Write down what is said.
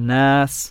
Nas,